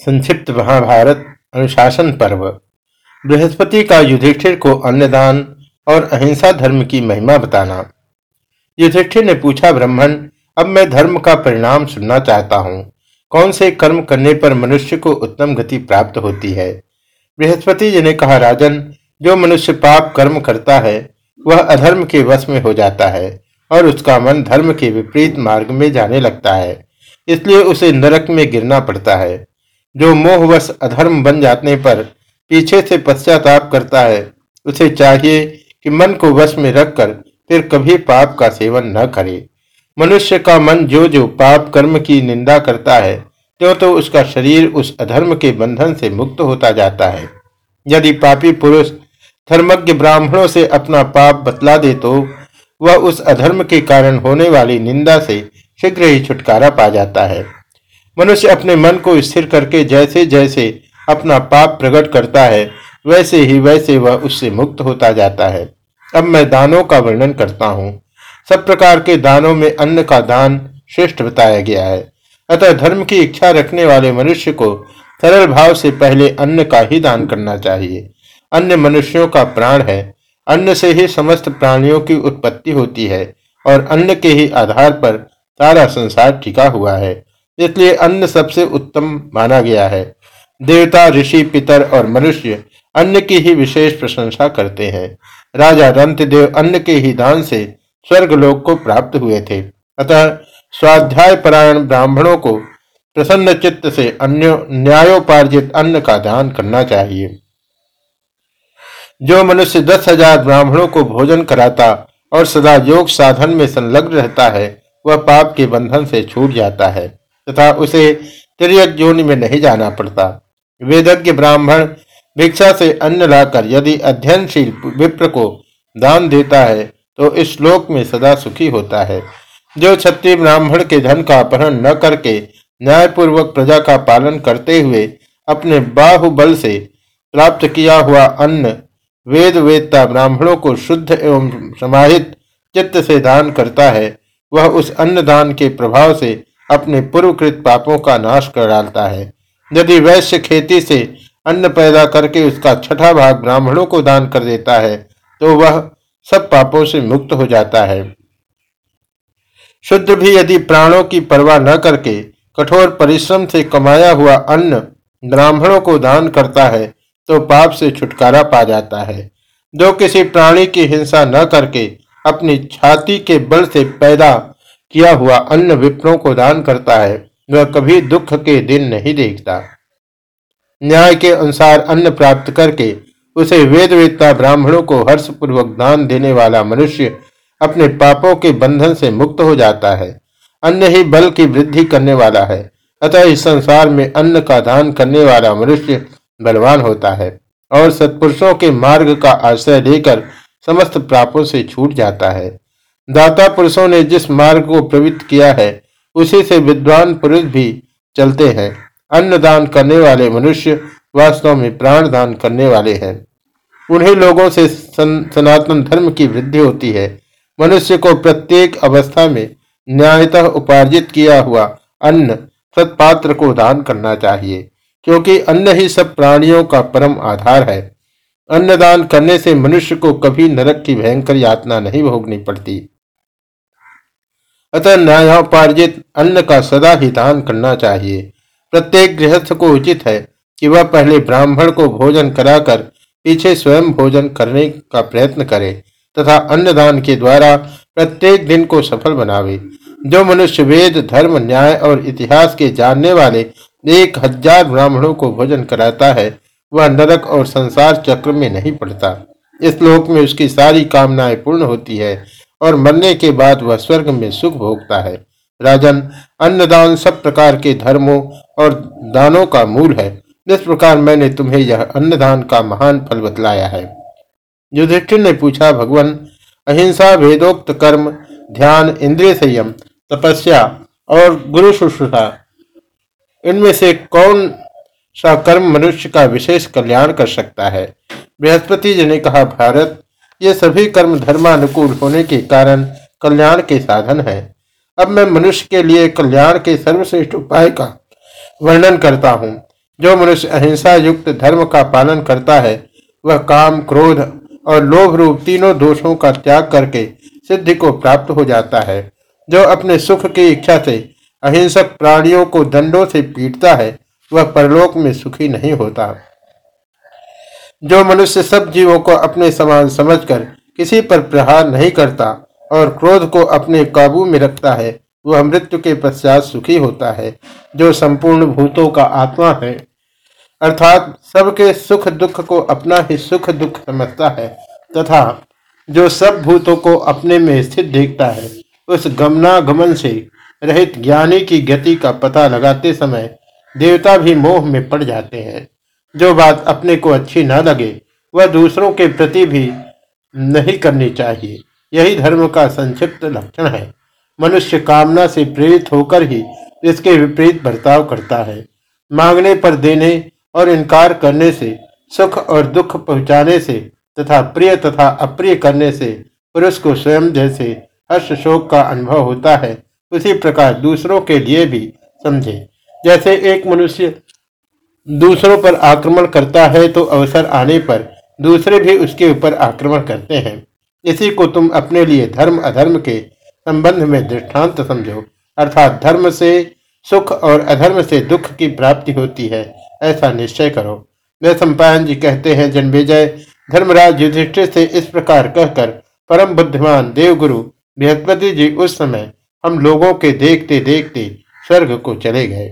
संक्षिप्त महाभारत अनुशासन पर्व। बृहस्पति का युधिष्ठिर को अन्नदान और अहिंसा धर्म की महिमा बताना। युधिष्ठिर ने पूछा, ब्राह्मण, अब मैं धर्म का परिणाम सुनना चाहता हूँ। कौन से कर्म करने पर मनुष्य को उत्तम गति प्राप्त होती है? बृहस्पति जी ने कहा, राजन, जो मनुष्य पाप कर्म करता है, वह अधर्म के वश में हो जाता है और उसका मन धर्म के विपरीत मार्ग में जाने लगता है। इसलिए उसे नरक में गिरना पड़ता है। जो मोहवश अधर्म बन जाने पर पीछे से पश्चाताप करता है, उसे चाहिए कि मन को वश में रखकर फिर कभी पाप का सेवन न करे। मनुष्य का मन जो जो पाप कर्म की निंदा करता है त्यों तो उसका शरीर उस अधर्म के बंधन से मुक्त होता जाता है। यदि पापी पुरुष धर्मज्ञ ब्राह्मणों से अपना पाप बतला दे तो वह उस अधर्म के कारण होने वाली निंदा से शीघ्र ही छुटकारा पा जाता है। मनुष्य अपने मन को स्थिर करके जैसे जैसे अपना पाप प्रकट करता है, वैसे ही वैसे वह उससे मुक्त होता जाता है। अब मैं दानों का वर्णन करता हूँ। सब प्रकार के दानों में अन्न का दान श्रेष्ठ बताया गया है। अतः धर्म की इच्छा रखने वाले मनुष्य को सरल भाव से पहले अन्न का ही दान करना चाहिए। अन्य मनुष्यों का प्राण है। अन्न से ही समस्त प्राणियों की उत्पत्ति होती है और अन्न के ही आधार पर सारा संसार टिका हुआ है। इसलिए अन्न सबसे उत्तम माना गया है। देवता, ऋषि, पितर और मनुष्य अन्न की ही विशेष प्रशंसा करते हैं। राजा रंतदेव अन्न के ही दान से स्वर्ग लोक को प्राप्त हुए थे। अतः स्वाध्याय परायण ब्राह्मणों को प्रसन्न चित्त से अन्य न्यायोपार्जित अन्न का दान करना चाहिए। जो मनुष्य दस हज़ार ब्राह्मणों को भोजन कराता और सदा योग साधन में संलग्न रहता है, वह पाप के बंधन से छूट जाता है। तथा उसे तिरक जोनि में नहीं जाना पड़ता। वेदज्ञ ब्राह्मण भिक्षा से अन्न लाकर यदि अध्ययनशील विप्र को दान देता है तो इस श्लोक में सदा सुखी होता है। जो क्षत्रिय ब्राह्मण के धन का अपहरण न करके न्यायपूर्वक प्रजा का पालन करते हुए अपने बाहुबल से प्राप्त किया हुआ अन्न वेद वेदता ब्राह्मणों को शुद्ध एवं समाहित चित्त से दान करता है, वह उस अन्न दान के प्रभाव से अपने पूर्वकृत पापों का नाश कर डालता है। यदि वैश्य खेती से अन्न पैदा करके उसका छठा भाग ब्राह्मणों को दान कर देता है तो वह सब पापों से मुक्त हो जाता है। शुद्ध भी यदि प्राणों की परवाह न करके कठोर परिश्रम से कमाया हुआ अन्न ब्राह्मणों को दान करता है तो पाप से छुटकारा पा जाता है। जो किसी प्राणी की हिंसा न करके अपनी छाती के बल से पैदा किया हुआ अन्न विप्रों को दान करता है, वह कभी दुख के दिन नहीं देखता। न्याय के अनुसार अन्न प्राप्त करके उसे वेद वेदता ब्राह्मणों को हर्षपूर्वक दान देने वाला मनुष्य अपने पापों के बंधन से मुक्त हो जाता है। अन्न ही बल की वृद्धि करने वाला है, अतः इस संसार में अन्न का दान करने वाला मनुष्य बलवान होता है और सत्पुरुषों के मार्ग का आश्रय लेकर समस्त पापों से छूट जाता है। दाता पुरुषों ने जिस मार्ग को प्रवृत्त किया है, उसी से विद्वान पुरुष भी चलते हैं। अन्न दान करने वाले मनुष्य वास्तव में प्राण दान करने वाले हैं। उन्हीं लोगों से सनातन धर्म की वृद्धि होती है। मनुष्य को प्रत्येक अवस्था में न्यायतः उपार्जित किया हुआ अन्न सत्पात्र को दान करना चाहिए, क्योंकि अन्न ही सब प्राणियों का परम आधार है। अन्नदान करने से मनुष्य को कभी नरक की भयंकर यातना नहीं भोगनी पड़ती। अतः न्यायोपार्जित अन्न का सदा ही दान करना चाहिए। प्रत्येक गृहस्थ को उचित है कि वह पहले ब्राह्मण को भोजन कराकर पीछे स्वयं भोजन करने का प्रयत्न करे तथा अन्नदान के द्वारा प्रत्येक दिन को सफल बनावे। जो मनुष्य वेद, धर्म, न्याय और इतिहास के जानने वाले एक हज़ार ब्राह्मणों को भोजन कराता है, वह नरक और संसार चक्र में नहीं पड़ता। इस लोक में उसकी सारी कामनाएँ पूर्ण होती है। और मरने के बाद वह स्वर्ग में सुख भोगता है। राजन, अन्नदान सब प्रकार के धर्मों और दानों का मूल है। इस प्रकार मैंने तुम्हें यह अन्नदान का महान फल बतलाया है। युधिष्ठिर ने पूछा, भगवान, अहिंसा, वेदोक्त कर्म, ध्यान, इंद्रिय संयम, तपस्या और गुरु शुश्रूषा, इनमें से कौन सा कर्म मनुष्य का विशेष कल्याण कर सकता है? बृहस्पति जी ने कहा, भारत ये सभी कर्म धर्मानुकूल होने के कारण कल्याण के साधन है। अब मैं मनुष्य के लिए कल्याण के सर्वश्रेष्ठ उपाय का वर्णन करता हूँ। जो मनुष्य अहिंसा युक्त धर्म का पालन करता है, वह काम, क्रोध और लोभ रूप तीनों दोषों का त्याग करके सिद्धि को प्राप्त हो जाता है। जो अपने सुख की इच्छा से अहिंसक प्राणियों को दंडों से पीटता है, वह परलोक में सुखी नहीं होता। जो मनुष्य सब जीवों को अपने समान समझकर किसी पर प्रहार नहीं करता और क्रोध को अपने काबू में रखता है, वह मृत्यु के पश्चात सुखी होता है, जो संपूर्ण भूतों का आत्मा है। अर्थात सबके सुख दुख को अपना ही सुख दुख समझता है, तथा जो सब भूतों को अपने में स्थित देखता है, उस गमनागमन से रहित ज्ञानी की गति का पता लगाते समय देवता भी मोह में पड़ जाते हैं। जो बात अपने को अच्छी न लगे, वह दूसरों के प्रति भी नहीं करनी चाहिए। यही धर्म का संक्षिप्त लक्षण है। मनुष्य कामना से प्रेरित होकर ही इसके विपरीत बर्ताव करता है। मांगने पर देने और इनकार करने से, सुख और दुख पहुँचाने से तथा प्रिय तथा अप्रिय करने से पुरुष को स्वयं जैसे हर्ष शोक का अनुभव होता है, उसी प्रकार दूसरों के लिए भी समझे। जैसे एक मनुष्य दूसरों पर आक्रमण करता है तो अवसर आने पर दूसरे भी उसके ऊपर आक्रमण करते हैं। इसी को तुम अपने लिए धर्म, अधर्म के संबंध में दृष्टांत समझो। अर्थात धर्म से सुख और अधर्म से दुख की प्राप्ति होती है, ऐसा निश्चय करो। वे सम्पायन जी कहते हैं जन्मेजय धर्मराज युधिष्ठिर से इस प्रकार कहकर परम बुद्धिमान देवगुरु बृहस्पति जी उस समय हम लोगों के देखते देखते स्वर्ग को चले गए।